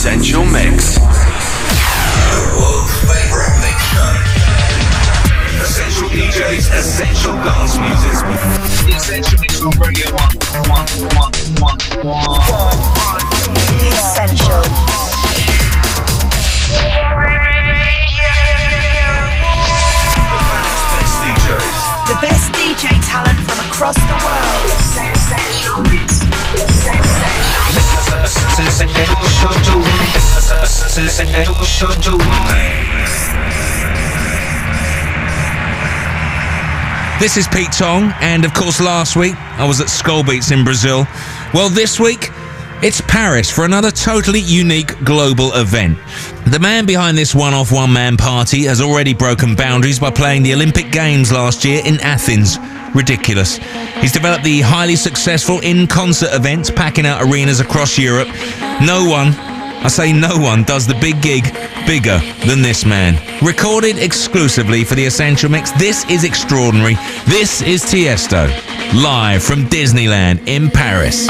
Essential Mix. World favorite mix show. Essential DJs, essential dance music. Essential Mix on Radio 1. 1, 1, 1, 1. Essential. The best DJ talent from across the world. This is Pete Tong, and of course, last week I was at Skol Beats in Brazil. Well, this week it's Paris for another totally unique global event. The man behind this one off one man party has already broken boundaries by playing the Olympic Games last year in Athens. Ridiculous. He's developed the highly successful in concert events, packing out arenas across Europe. No one, I say no one, does the big gig bigger than this man. Recorded exclusively for the Essential Mix, this is extraordinary. This is Tiesto, live from Disneyland in Paris.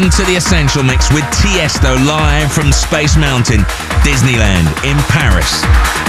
Listening to The Essential Mix with Tiesto live from Space Mountain, Disneyland in Paris.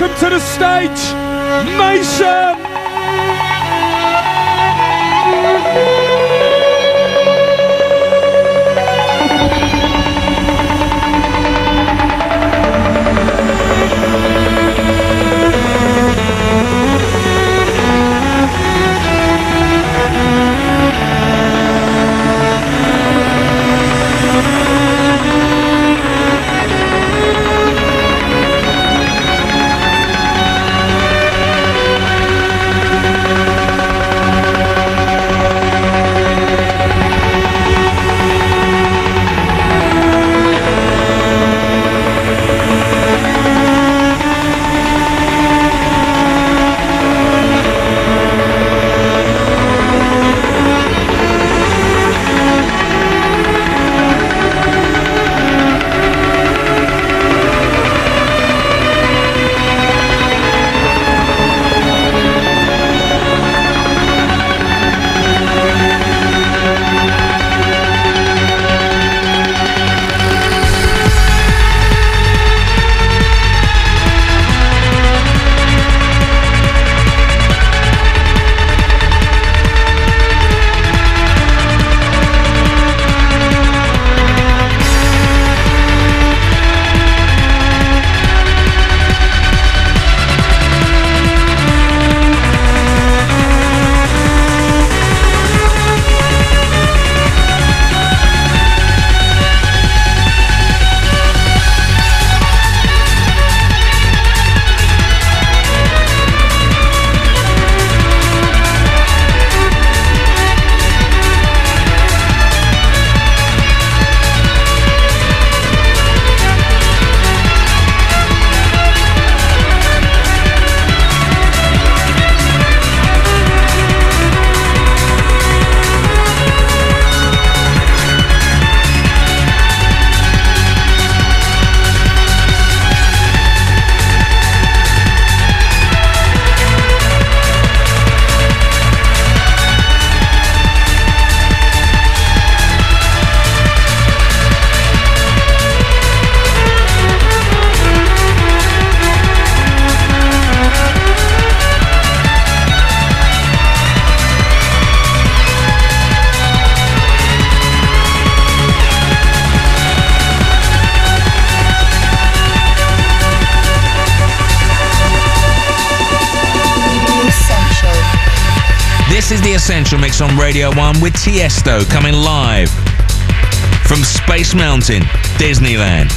Welcome to the stage, Mason! Tiesto coming live from Space Mountain, Disneyland,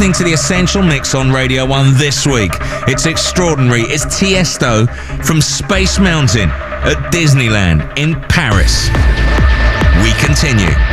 listening to the Essential Mix on Radio 1 this week. It's extraordinary. It's Tiesto from Space Mountain at Disneyland in Paris. We continue.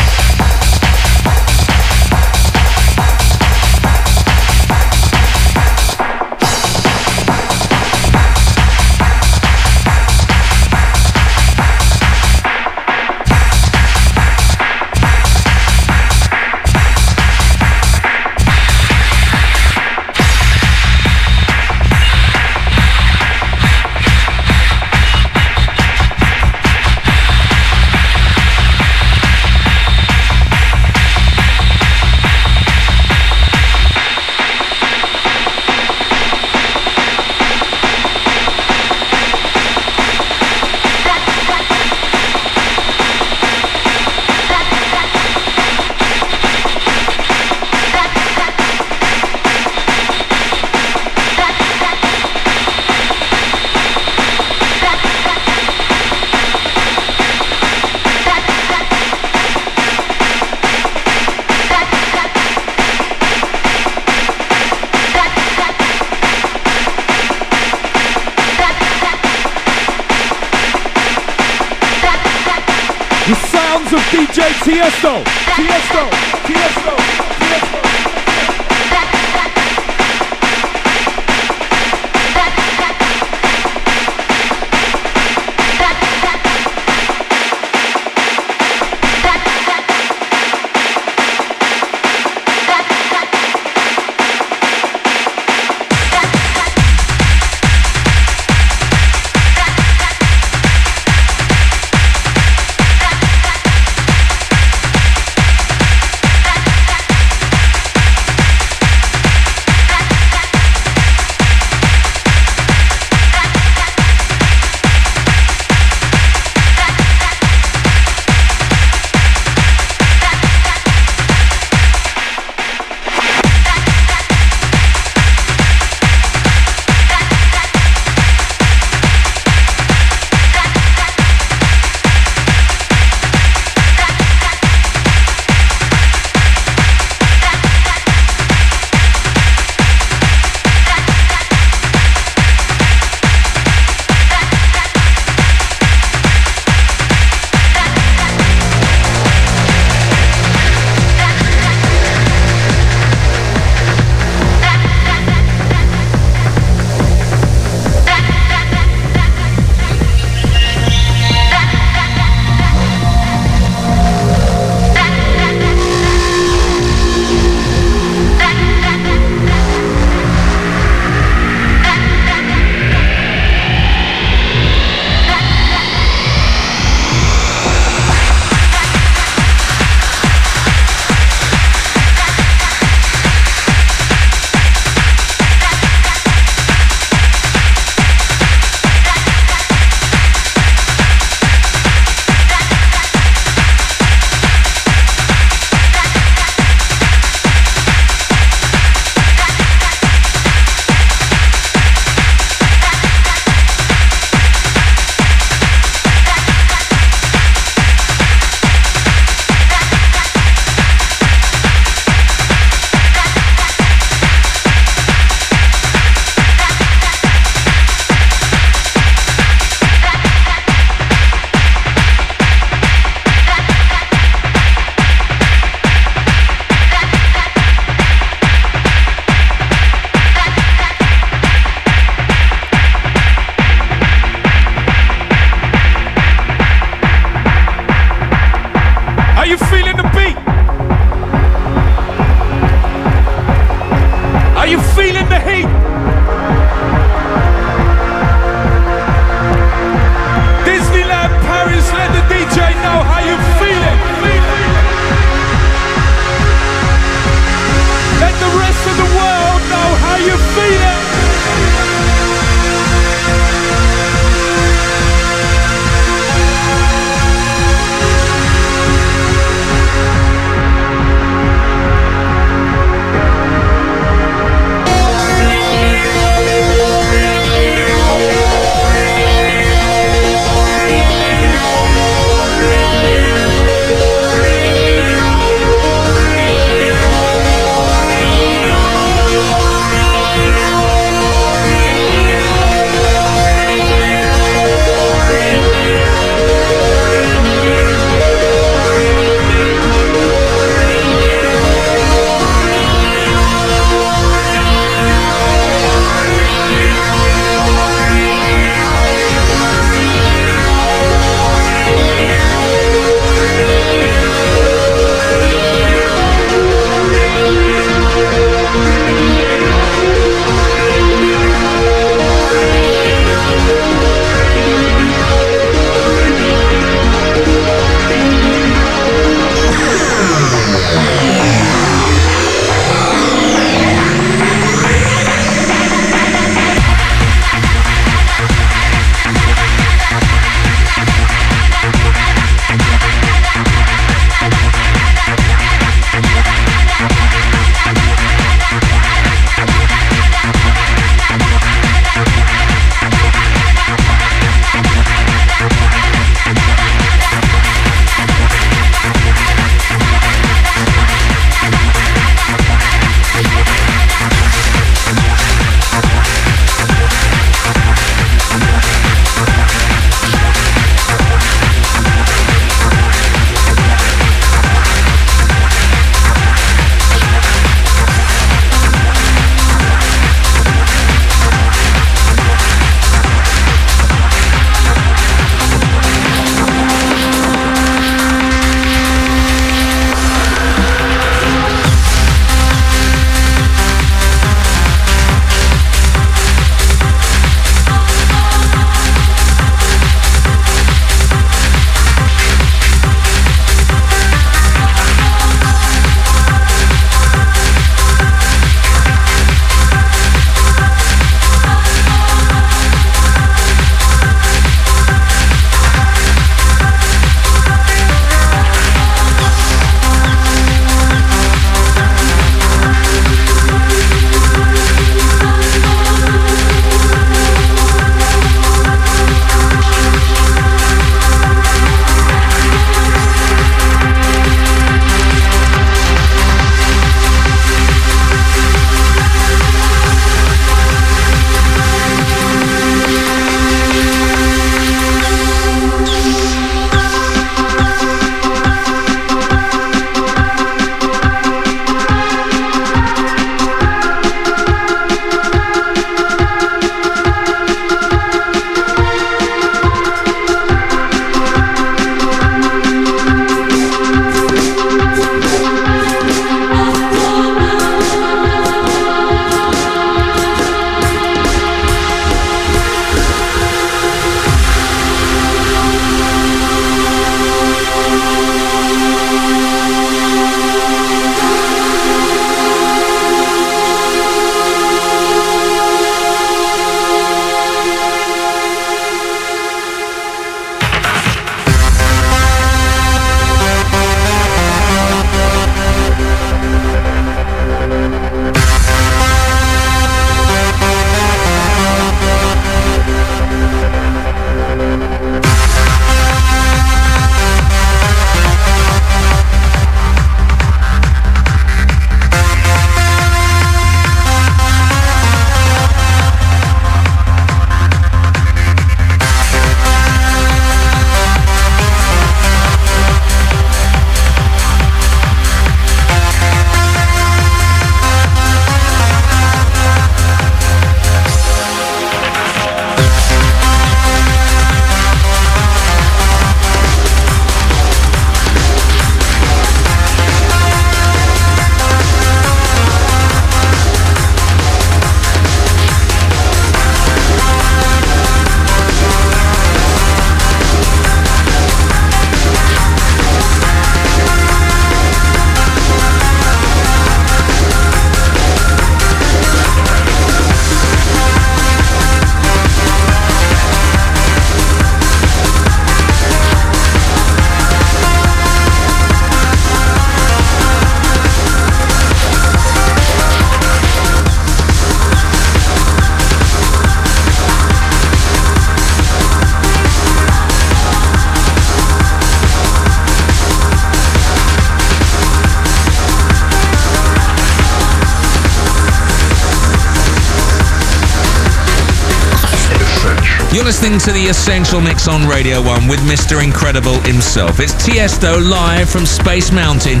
To the Essential Mix on Radio 1 with Mr. Incredible himself. It's Tiesto live from Space Mountain,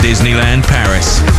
Disneyland, Paris.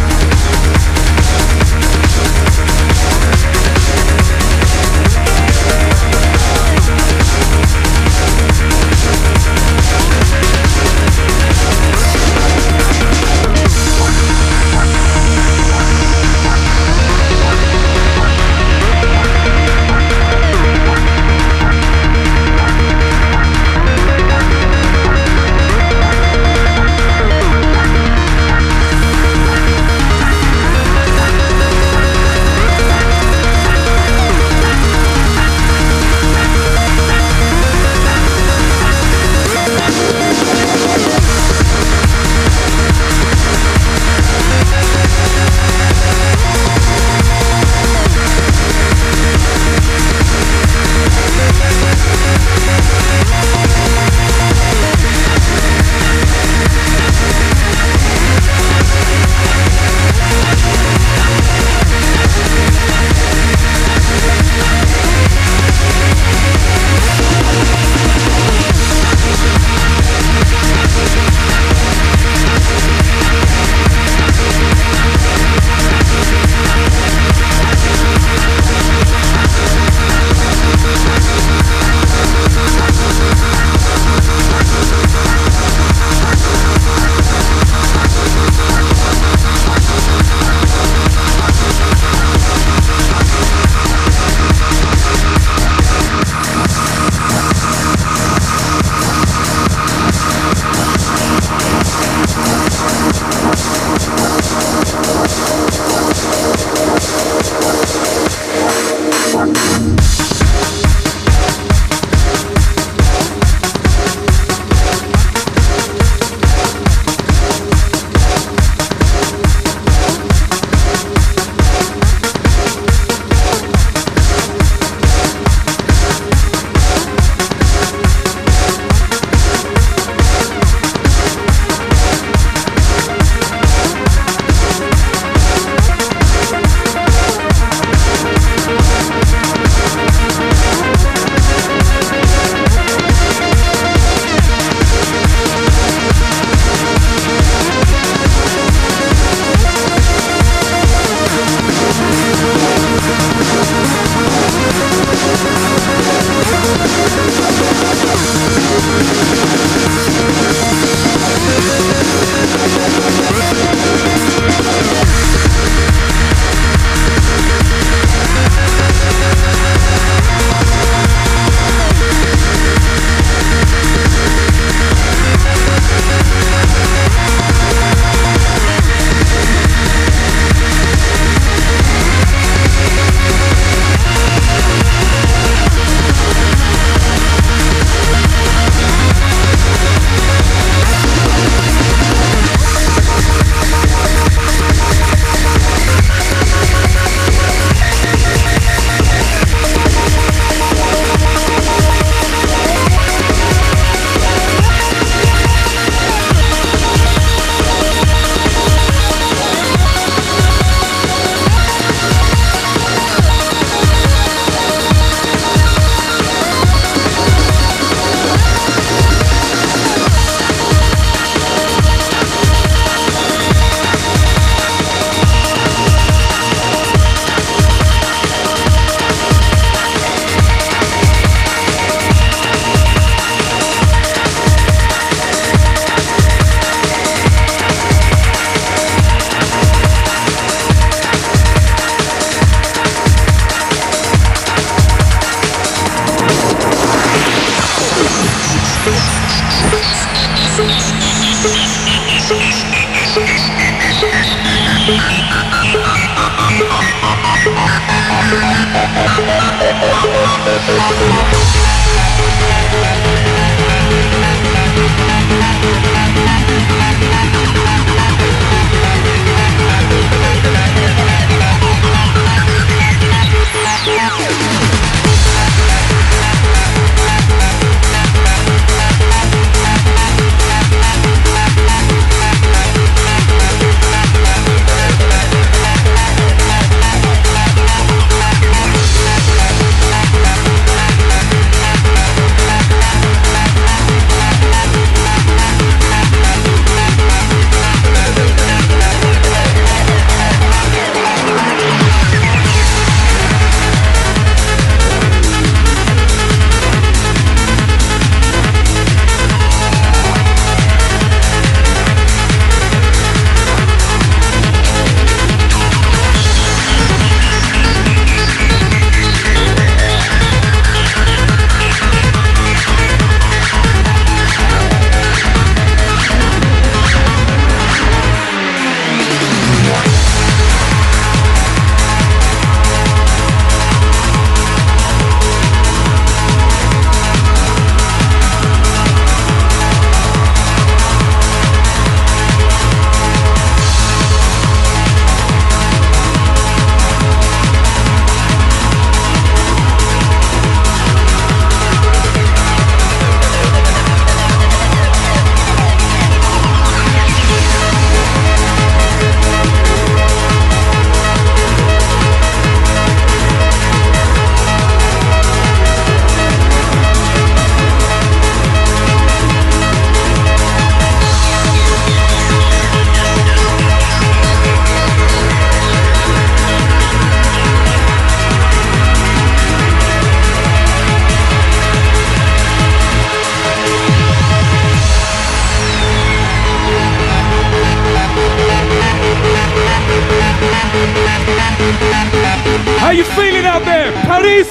How you feeling out there? Paris?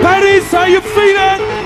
Paris, how you feeling?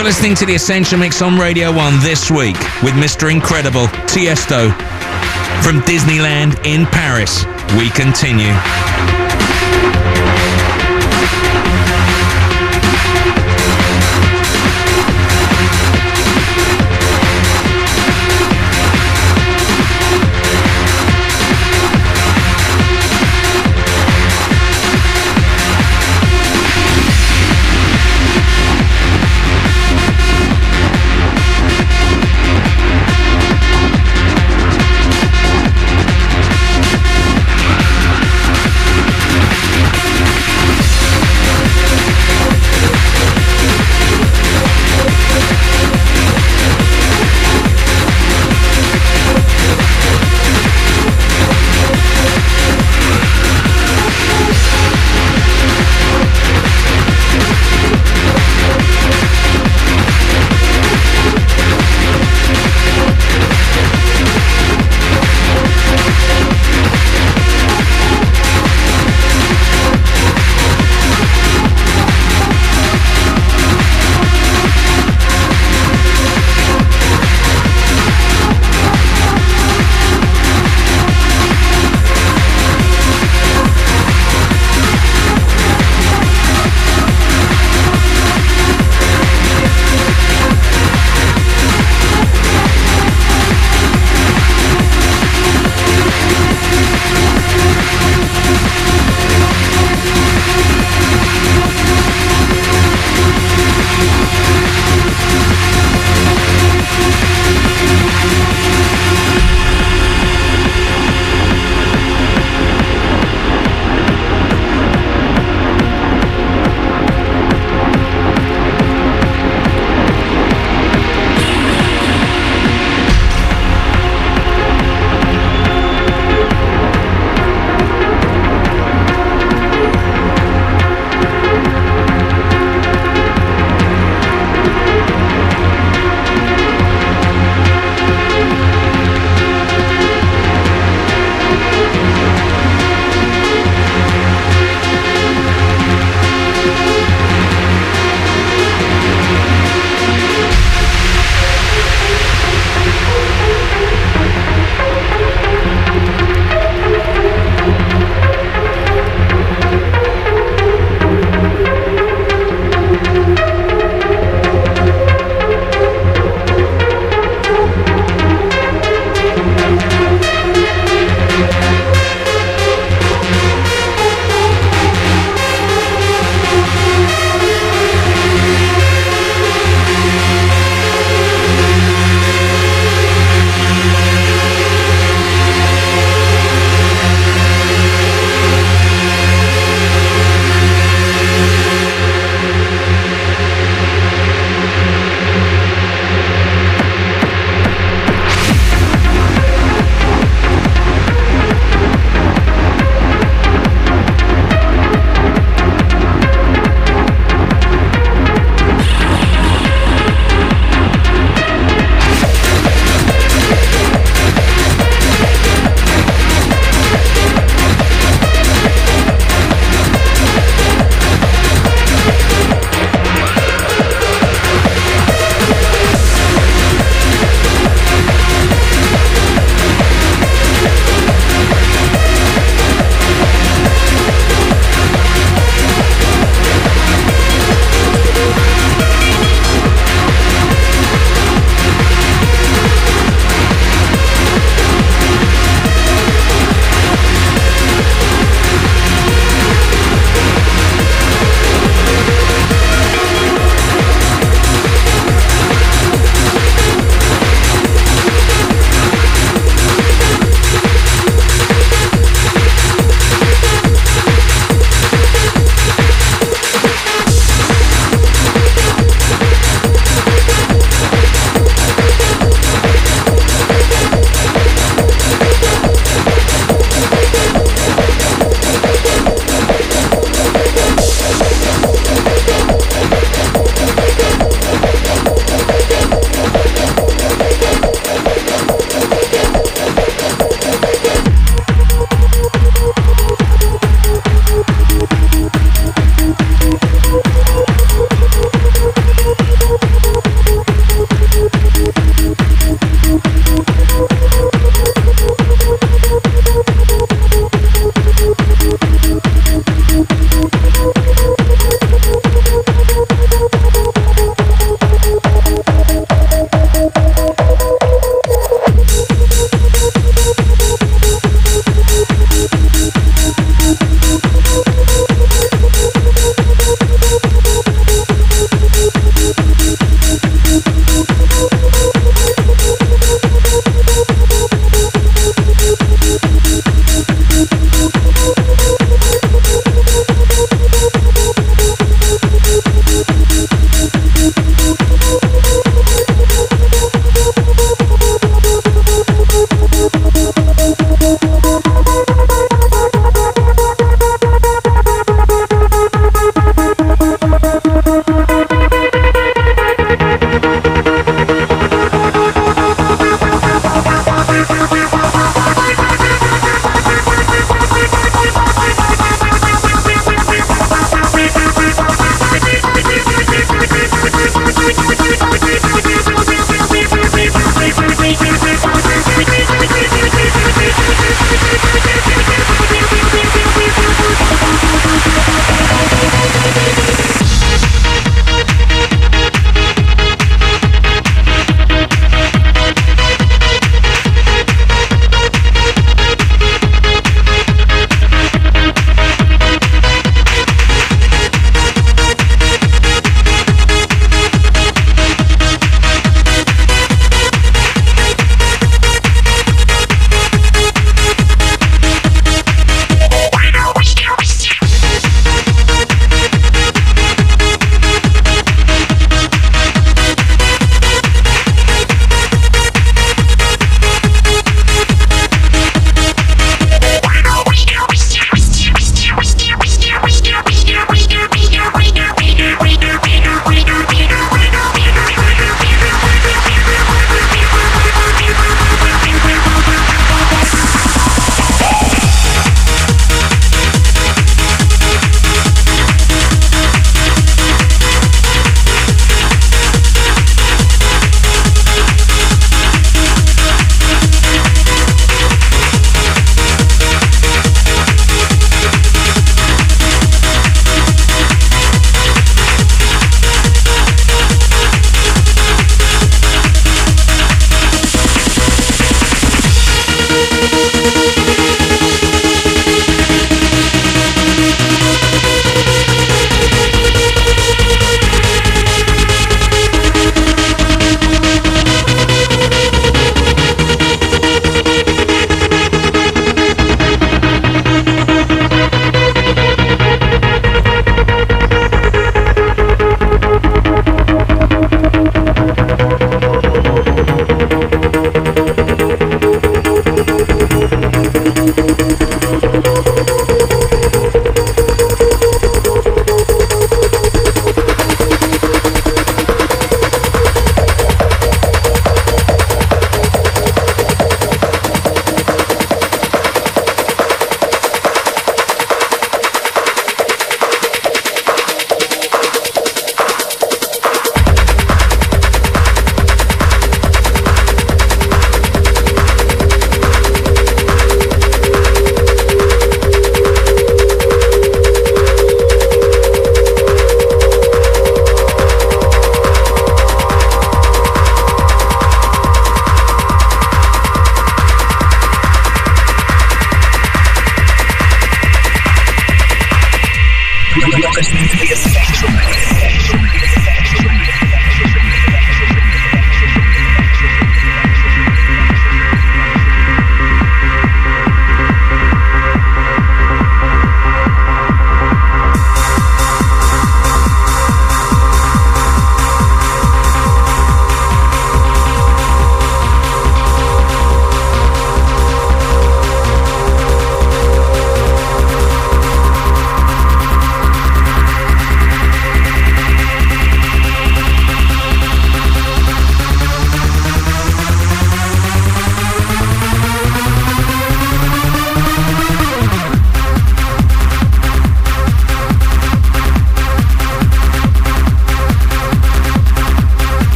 You're listening to the Essential Mix on Radio 1 this week with Mr. Incredible, Tiesto. From Disneyland in Paris, we continue.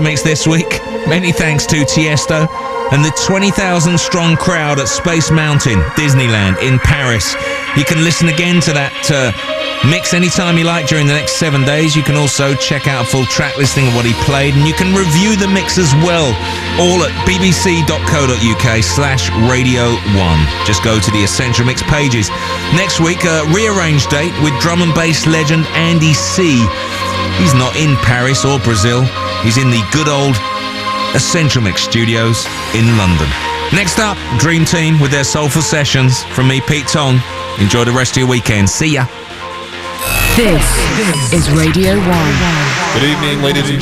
Mix this week. Many thanks to Tiesto and the 20,000 strong crowd at Space Mountain, Disneyland in Paris. You can listen again to that uh, mix anytime you like during the next seven days. You can also check out a full track listing of what he played, and you can review the mix as well, all at bbc.co.uk slash radio 1. Just go to the Essential Mix pages. Next week, a rearranged date with drum and bass legend Andy C. He's not in Paris or Brazil. He's in the good old Essential Mix Studios in London. Next up, Dream Team with their Soulful Sessions. From me, Pete Tong. Enjoy the rest of your weekend. See ya. This is Radio 1. Good evening, ladies and